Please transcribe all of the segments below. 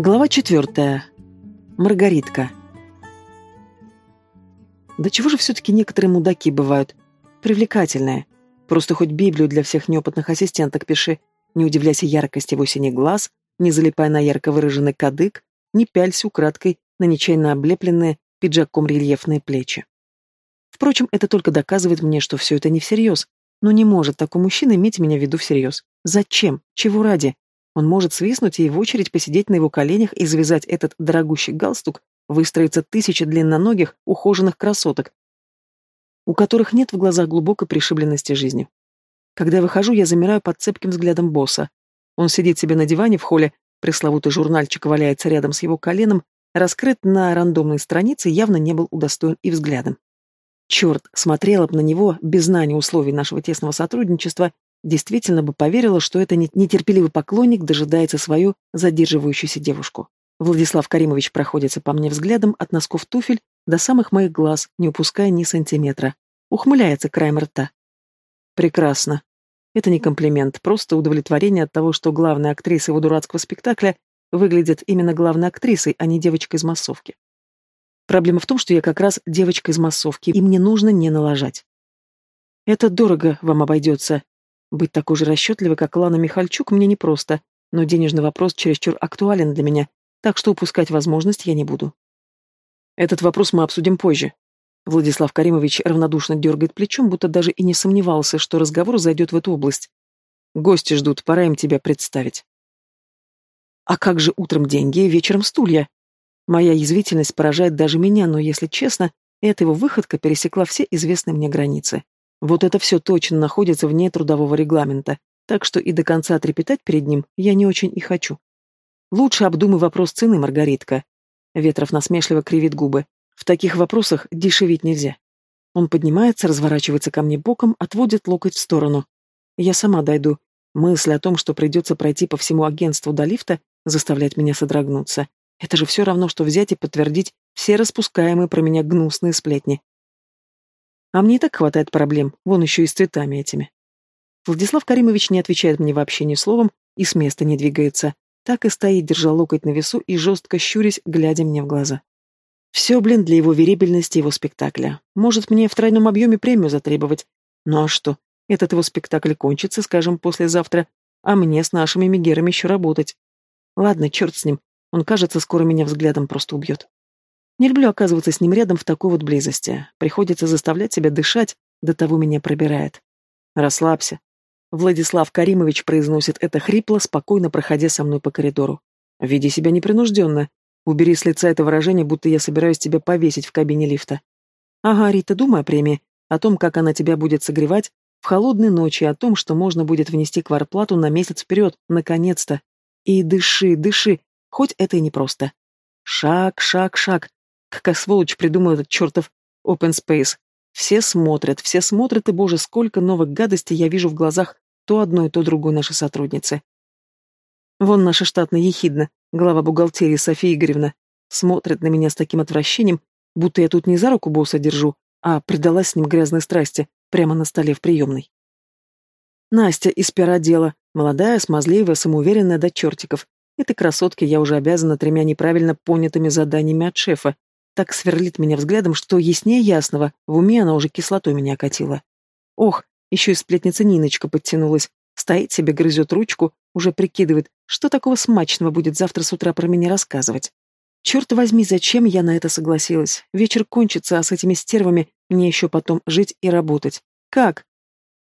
Глава четвертая. Маргаритка. Да чего же все-таки некоторые мудаки бывают? Привлекательные. Просто хоть Библию для всех неопытных ассистенток пиши. Не удивляйся яркости его синих глаз, не залипай на ярко выраженный кадык, не пялься украдкой на нечаянно облепленные пиджаком рельефные плечи. Впрочем, это только доказывает мне, что все это не всерьез. Но не может такой мужчина иметь меня в виду всерьез. Зачем? Чего ради? Он может свистнуть и в очередь посидеть на его коленях и завязать этот дорогущий галстук, выстроиться тысячи длинноногих, ухоженных красоток, у которых нет в глазах глубокой пришибленности жизни. Когда выхожу, я замираю под цепким взглядом босса. Он сидит себе на диване в холле, пресловутый журнальчик валяется рядом с его коленом, раскрыт на рандомной странице, явно не был удостоен и взглядом. Черт, смотрела бы на него без знания условий нашего тесного сотрудничества действительно бы поверила, что это нетерпеливый поклонник дожидается свою задерживающуюся девушку. Владислав Каримович проходится по мне взглядом от носков туфель до самых моих глаз, не упуская ни сантиметра. Ухмыляется краем рта. Прекрасно. Это не комплимент, просто удовлетворение от того, что главная актриса его дурацкого спектакля выглядит именно главной актрисой, а не девочкой из массовки. Проблема в том, что я как раз девочка из массовки, и мне нужно не налажать. Это дорого вам обойдется, быть такой же расчетливой, как Лана Михальчук, мне непросто, но денежный вопрос чересчур актуален для меня, так что упускать возможность я не буду. Этот вопрос мы обсудим позже. Владислав Каримович равнодушно дергает плечом, будто даже и не сомневался, что разговор зайдет в эту область. Гости ждут, пора им тебя представить. А как же утром деньги, вечером стулья? Моя язвительность поражает даже меня, но, если честно, эта его выходка пересекла все известные мне границы. Вот это все точно находится вне трудового регламента, так что и до конца трепетать перед ним я не очень и хочу. Лучше обдумай вопрос цены, Маргаритка. Ветров насмешливо кривит губы. В таких вопросах дешевить нельзя. Он поднимается, разворачивается ко мне боком, отводит локоть в сторону. Я сама дойду. Мысль о том, что придется пройти по всему агентству до лифта, заставляет меня содрогнуться. Это же все равно, что взять и подтвердить все распускаемые про меня гнусные сплетни. А мне и так хватает проблем, вон еще и с цветами этими. Владислав Каримович не отвечает мне вообще ни словом и с места не двигается. Так и стоит, держа локоть на весу и жестко щурясь, глядя мне в глаза. Все, блин, для его верибельности его спектакля. Может мне в тройном объеме премию затребовать. Ну а что? Этот его спектакль кончится, скажем, послезавтра, а мне с нашими мигерами еще работать. Ладно, черт с ним. Он, кажется, скоро меня взглядом просто убьет. Не люблю оказываться с ним рядом в такой вот близости. Приходится заставлять себя дышать, до того меня пробирает. Расслабься. Владислав Каримович произносит это хрипло, спокойно проходя со мной по коридору. Веди себя непринужденно. Убери с лица это выражение, будто я собираюсь тебя повесить в кабине лифта. Ага, Рита, думай о премии, о том, как она тебя будет согревать в холодные ночи, о том, что можно будет внести кварплату на месяц вперед, наконец-то. И дыши, дыши, хоть это и непросто. Шаг, шаг, шаг. Какая сволочь придумал этот чертов open space. Все смотрят, все смотрят, и, боже, сколько новых гадостей я вижу в глазах то одной, то другой нашей сотрудницы. Вон наша штатная ехидна, глава бухгалтерии София Игоревна, смотрит на меня с таким отвращением, будто я тут не за руку босса держу, а предалась с ним грязной страсти, прямо на столе в приемной. Настя из пера молодая, смазливая, самоуверенная до чертиков. Этой красотке я уже обязана тремя неправильно понятыми заданиями от шефа, так сверлит меня взглядом, что яснее ясного, в уме она уже кислотой меня окатила. Ох, еще и сплетница Ниночка подтянулась. Стоит себе, грызет ручку, уже прикидывает, что такого смачного будет завтра с утра про меня рассказывать. Черт возьми, зачем я на это согласилась? Вечер кончится, а с этими стервами мне еще потом жить и работать. Как?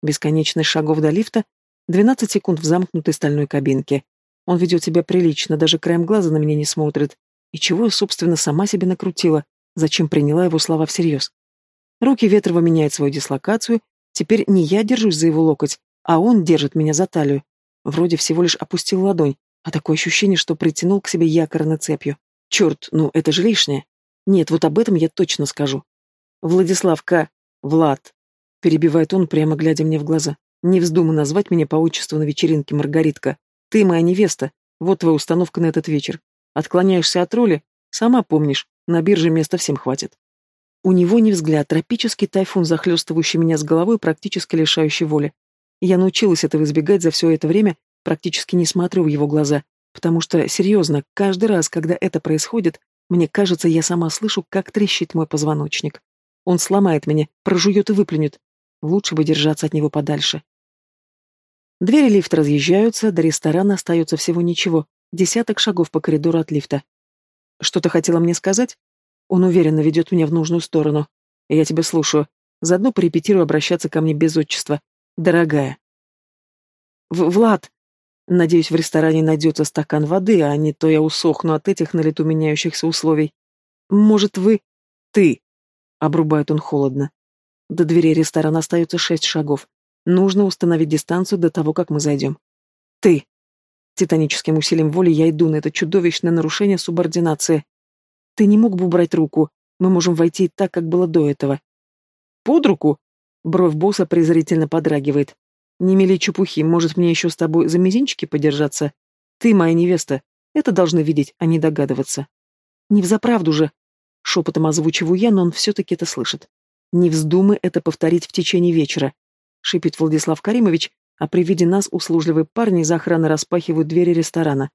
Бесконечность шагов до лифта, 12 секунд в замкнутой стальной кабинке. Он ведет себя прилично, даже краем глаза на меня не смотрит. И чего я, собственно, сама себе накрутила? Зачем приняла его слова всерьез? Руки Ветрова меняют свою дислокацию. Теперь не я держусь за его локоть, а он держит меня за талию. Вроде всего лишь опустил ладонь, а такое ощущение, что притянул к себе якорной цепью. Черт, ну это же лишнее. Нет, вот об этом я точно скажу. Владиславка, Влад, перебивает он, прямо глядя мне в глаза. Не вздумай назвать меня по отчеству на вечеринке, Маргаритка. Ты моя невеста. Вот твоя установка на этот вечер. Отклоняешься от роли, сама помнишь, на бирже места всем хватит. У него не взгляд, тропический тайфун, захлестывающий меня с головой, практически лишающий воли. Я научилась этого избегать за все это время, практически не смотрю в его глаза, Потому что, серьезно, каждый раз, когда это происходит, мне кажется, я сама слышу, как трещит мой позвоночник. Он сломает меня, прожует и выплюнет. Лучше бы держаться от него подальше. Двери лифта разъезжаются, до ресторана остается всего ничего, десяток шагов по коридору от лифта. Что-то хотела мне сказать? Он уверенно ведет меня в нужную сторону. Я тебя слушаю. Заодно порепетирую обращаться ко мне без отчества. Дорогая. В Влад, Надеюсь, в ресторане найдется стакан воды, а не то я усохну от этих на лету меняющихся условий. Может, вы... Ты... Обрубает он холодно. До двери ресторана остается шесть шагов. Нужно установить дистанцию до того, как мы зайдем. Ты. Титаническим усилием воли я иду на это чудовищное нарушение субординации. Ты не мог бы убрать руку. Мы можем войти так, как было до этого. Под руку? Бровь босса презрительно подрагивает. Не мели чепухи, может мне еще с тобой за мизинчики подержаться? Ты моя невеста, это должны видеть, а не догадываться. Не взаправду же. Шепотом озвучиваю я, но он все-таки это слышит. Не вздумай это повторить в течение вечера, шипит Владислав Каримович, а при виде нас услужливые парни из охраны распахивают двери ресторана.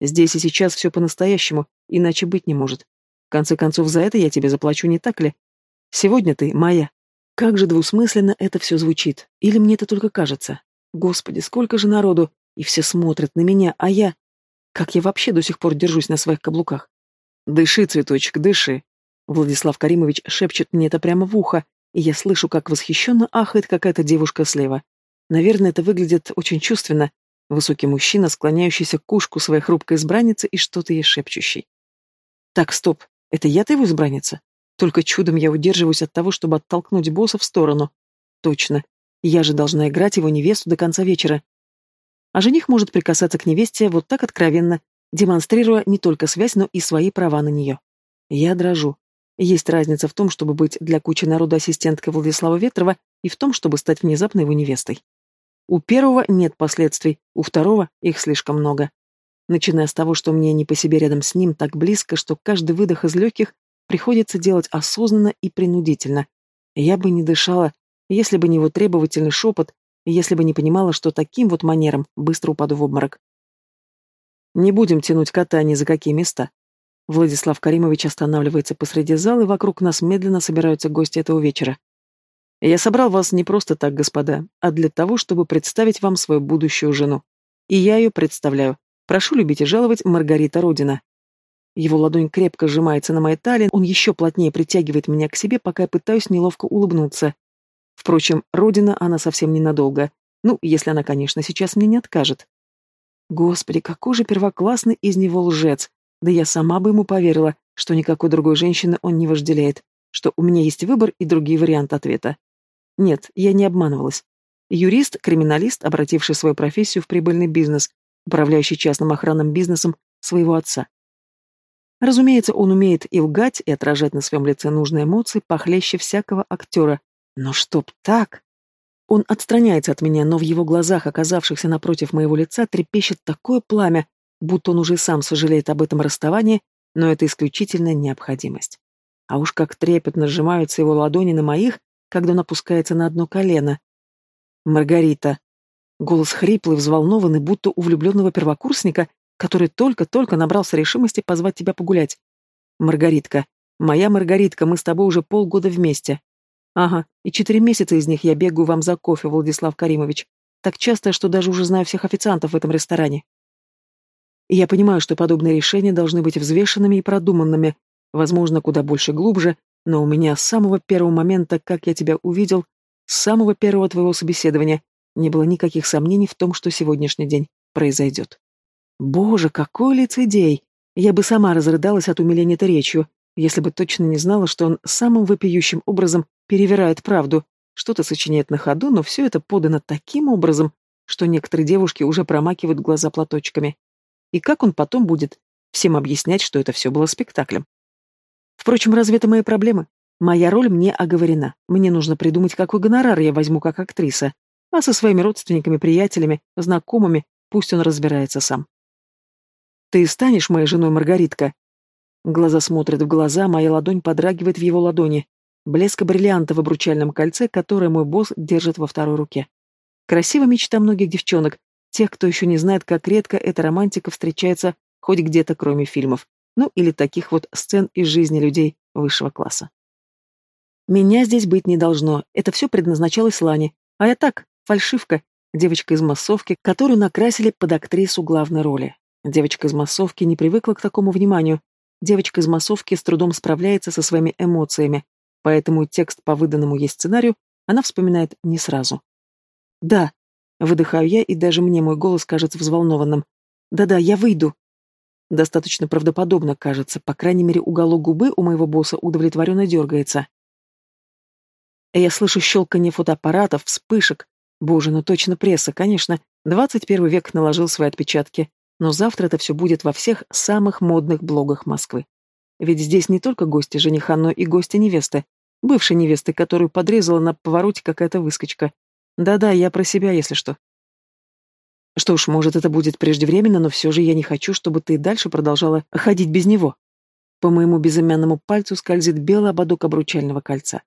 Здесь и сейчас все по-настоящему, иначе быть не может. В конце концов, за это я тебе заплачу, не так ли? Сегодня ты моя. Как же двусмысленно это все звучит. Или мне это только кажется? Господи, сколько же народу, и все смотрят на меня, а я... Как я вообще до сих пор держусь на своих каблуках? Дыши, цветочек, дыши. Владислав Каримович шепчет мне это прямо в ухо, и я слышу, как восхищенно ахает какая-то девушка слева. Наверное, это выглядит очень чувственно. Высокий мужчина, склоняющийся к кушку своей хрупкой избранницы и что-то ей шепчущий. Так, стоп, это я-то его избранница? Только чудом я удерживаюсь от того, чтобы оттолкнуть босса в сторону. Точно. Я же должна играть его невесту до конца вечера. А жених может прикасаться к невесте вот так откровенно, демонстрируя не только связь, но и свои права на нее. Я дрожу. Есть разница в том, чтобы быть для кучи народа ассистенткой Владислава Ветрова и в том, чтобы стать внезапно его невестой. У первого нет последствий, у второго их слишком много. Начиная с того, что мне не по себе рядом с ним так близко, что каждый выдох из легких приходится делать осознанно и принудительно. Я бы не дышала, если бы не его требовательный шепот, если бы не понимала, что таким вот манером быстро упаду в обморок. Не будем тянуть кота ни за какие места. Владислав Каримович останавливается посреди зала, и вокруг нас медленно собираются гости этого вечера. Я собрал вас не просто так, господа, а для того, чтобы представить вам свою будущую жену. И я ее представляю. Прошу любить и жаловать Маргарита Родина. Его ладонь крепко сжимается на моей талии, он еще плотнее притягивает меня к себе, пока я пытаюсь неловко улыбнуться. Впрочем, родина она совсем ненадолго. Ну, если она, конечно, сейчас мне не откажет. Господи, какой же первоклассный из него лжец. Да я сама бы ему поверила, что никакой другой женщины он не вожделяет, что у меня есть выбор и другие варианты ответа. Нет, я не обманывалась. Юрист, криминалист, обративший свою профессию в прибыльный бизнес, управляющий частным охранным бизнесом своего отца. Разумеется, он умеет и лгать, и отражать на своем лице нужные эмоции похлеще всякого актера. Но чтоб так... Он отстраняется от меня, но в его глазах, оказавшихся напротив моего лица, трепещет такое пламя, будто он уже сам сожалеет об этом расставании, но это исключительная необходимость. А уж как трепетно сжимаются его ладони на моих, когда он опускается на одно колено. «Маргарита!» Голос хриплый, взволнованный, будто у влюбленного первокурсника, который только-только набрался решимости позвать тебя погулять. Маргаритка, моя Маргаритка, мы с тобой уже полгода вместе. Ага, и четыре месяца из них я бегаю вам за кофе, Владислав Каримович. Так часто, что даже уже знаю всех официантов в этом ресторане. И я понимаю, что подобные решения должны быть взвешенными и продуманными, возможно, куда больше глубже, но у меня с самого первого момента, как я тебя увидел, с самого первого твоего собеседования, не было никаких сомнений в том, что сегодняшний день произойдет. Боже, какой лицедей! Я бы сама разрыдалась от умиления этой речью, если бы точно не знала, что он самым вопиющим образом перевирает правду, что-то сочиняет на ходу, но все это подано таким образом, что некоторые девушки уже промакивают глаза платочками. И как он потом будет всем объяснять, что это все было спектаклем? Впрочем, разве это мои проблемы? Моя роль мне оговорена. Мне нужно придумать, какой гонорар я возьму как актриса. А со своими родственниками, приятелями, знакомыми пусть он разбирается сам. Ты станешь моей женой, Маргаритка?» Глаза смотрят в глаза, моя ладонь подрагивает в его ладони. Блеск бриллианта в обручальном кольце, которое мой босс держит во второй руке. Красивая мечта многих девчонок, Тех, кто еще не знает, как редко эта романтика встречается хоть где-то, кроме фильмов. Ну, или таких вот сцен из жизни людей высшего класса. Меня здесь быть не должно, это все предназначалось Лане, а я так, фальшивка, девочка из массовки, которую накрасили под актрису главной роли. Девочка из массовки не привыкла к такому вниманию. Девочка из массовки с трудом справляется со своими эмоциями, поэтому текст по выданному ей сценарию она вспоминает не сразу. «Да», — выдыхаю я, и даже мне мой голос кажется взволнованным. «Да-да, я выйду». Достаточно правдоподобно кажется, по крайней мере, уголок губы у моего босса удовлетворенно дергается. Я слышу щелканье фотоаппаратов, вспышек. Боже, ну точно пресса, конечно. 21 век наложил свои отпечатки. Но завтра это все будет во всех самых модных блогах Москвы. Ведь здесь не только гости жениха, но и гости невесты. Бывшей невесты, которую подрезала на повороте какая-то выскочка. Да-да, я про себя, если что. Что ж, может, это будет преждевременно, но все же я не хочу, чтобы ты и дальше продолжала ходить без него. По моему безымянному пальцу скользит белый ободок обручального кольца.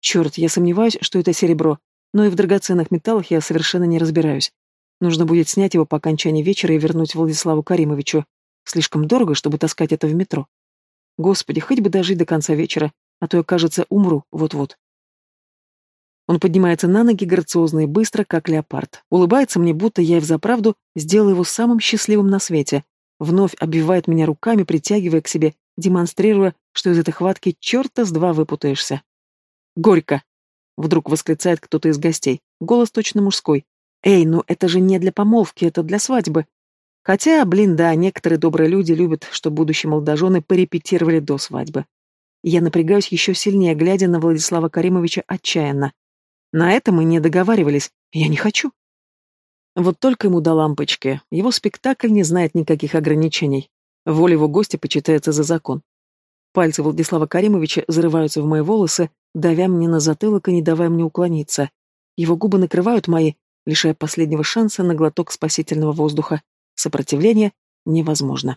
Черт, я сомневаюсь, что это серебро, но и в драгоценных металлах я совершенно не разбираюсь. Нужно будет снять его по окончании вечера и вернуть Владиславу Каримовичу. Слишком дорого, чтобы таскать это в метро. Господи, хоть бы дожить до конца вечера, а то я, кажется, умру вот-вот. Он поднимается на ноги грациозно и быстро, как леопард. Улыбается мне, будто я и взаправду сделала его самым счастливым на свете. Вновь обвивает меня руками, притягивая к себе, демонстрируя, что из этой хватки черта с два выпутаешься. «Горько!» — вдруг восклицает кто-то из гостей. Голос точно мужской. «Эй, ну это же не для помолвки, это для свадьбы!» Хотя, блин, да, некоторые добрые люди любят, что будущие молодожены порепетировали до свадьбы. Я напрягаюсь еще сильнее, глядя на Владислава Каримовича отчаянно. На это мы не договаривались. Я не хочу. Вот только ему до лампочки. Его спектакль не знает никаких ограничений. Воля его гостя почитается за закон. Пальцы Владислава Каримовича зарываются в мои волосы, давя мне на затылок и не давая мне уклониться. Его губы накрывают мои, лишая последнего шанса на глоток спасительного воздуха. Сопротивление невозможно.